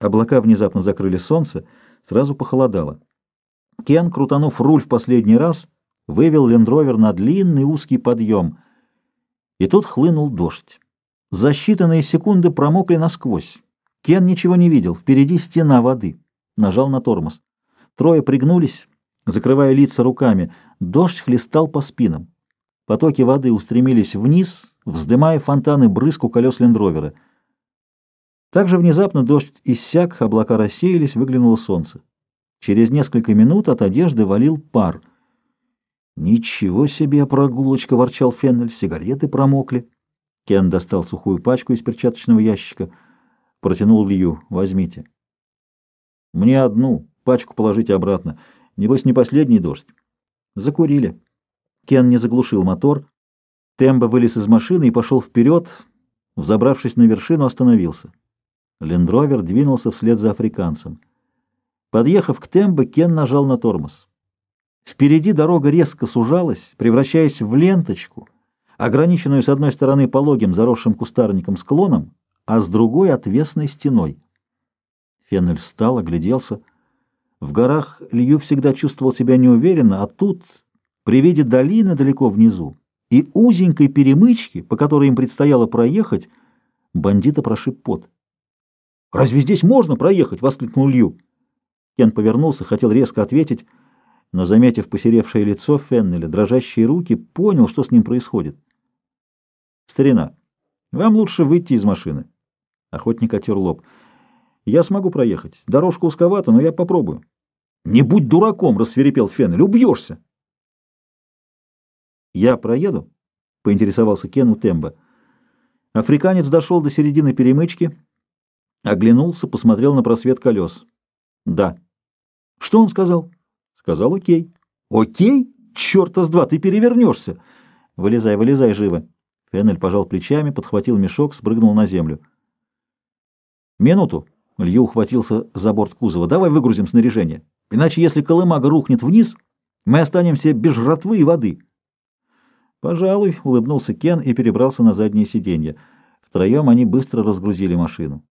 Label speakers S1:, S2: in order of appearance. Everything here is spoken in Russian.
S1: Облака внезапно закрыли солнце, сразу похолодало. Кен, крутанув руль в последний раз, вывел лендровер на длинный узкий подъем. И тут хлынул дождь. За считанные секунды промокли насквозь. Кен ничего не видел, впереди стена воды. Нажал на тормоз. Трое пригнулись, закрывая лица руками. Дождь хлестал по спинам. Потоки воды устремились вниз, вздымая фонтаны брызг у колес лендровера. Также внезапно дождь иссяк, облака рассеялись, выглянуло солнце. Через несколько минут от одежды валил пар. «Ничего себе прогулочка!» — ворчал Феннель. «Сигареты промокли». Кен достал сухую пачку из перчаточного ящика, протянул Лью. «Возьмите». «Мне одну. Пачку положите обратно. Небось, не последний дождь». Закурили. Кен не заглушил мотор. Тембо вылез из машины и пошел вперед. Взобравшись на вершину, остановился. Лендровер двинулся вслед за африканцем. Подъехав к Тембо, Кен нажал на тормоз. Впереди дорога резко сужалась, превращаясь в ленточку, ограниченную с одной стороны пологим заросшим кустарником склоном, а с другой — отвесной стеной. Феннель встал, огляделся. В горах Лью всегда чувствовал себя неуверенно, а тут, при виде долины далеко внизу и узенькой перемычки, по которой им предстояло проехать, бандита прошиб пот. «Разве здесь можно проехать?» — воскликнул Лью. Кен повернулся, хотел резко ответить, но, заметив посеревшее лицо Феннеля, дрожащие руки, понял, что с ним происходит. «Старина, вам лучше выйти из машины». Охотник отер лоб. «Я смогу проехать. Дорожка узковата, но я попробую». «Не будь дураком!» — рассверепел Феннель. «Убьешься!» «Я проеду?» — поинтересовался Кен у Темба. Африканец дошел до середины перемычки — Оглянулся, посмотрел на просвет колес. «Да». «Что он сказал?» «Сказал окей». «Окей? Черта с два, ты перевернешься!» «Вылезай, вылезай живо!» Феннель пожал плечами, подхватил мешок, спрыгнул на землю. «Минуту!» — Лью ухватился за борт кузова. «Давай выгрузим снаряжение. Иначе, если колымага рухнет вниз, мы останемся без жратвы и воды». «Пожалуй», — улыбнулся Кен и перебрался на заднее сиденье. Втроем они быстро разгрузили машину.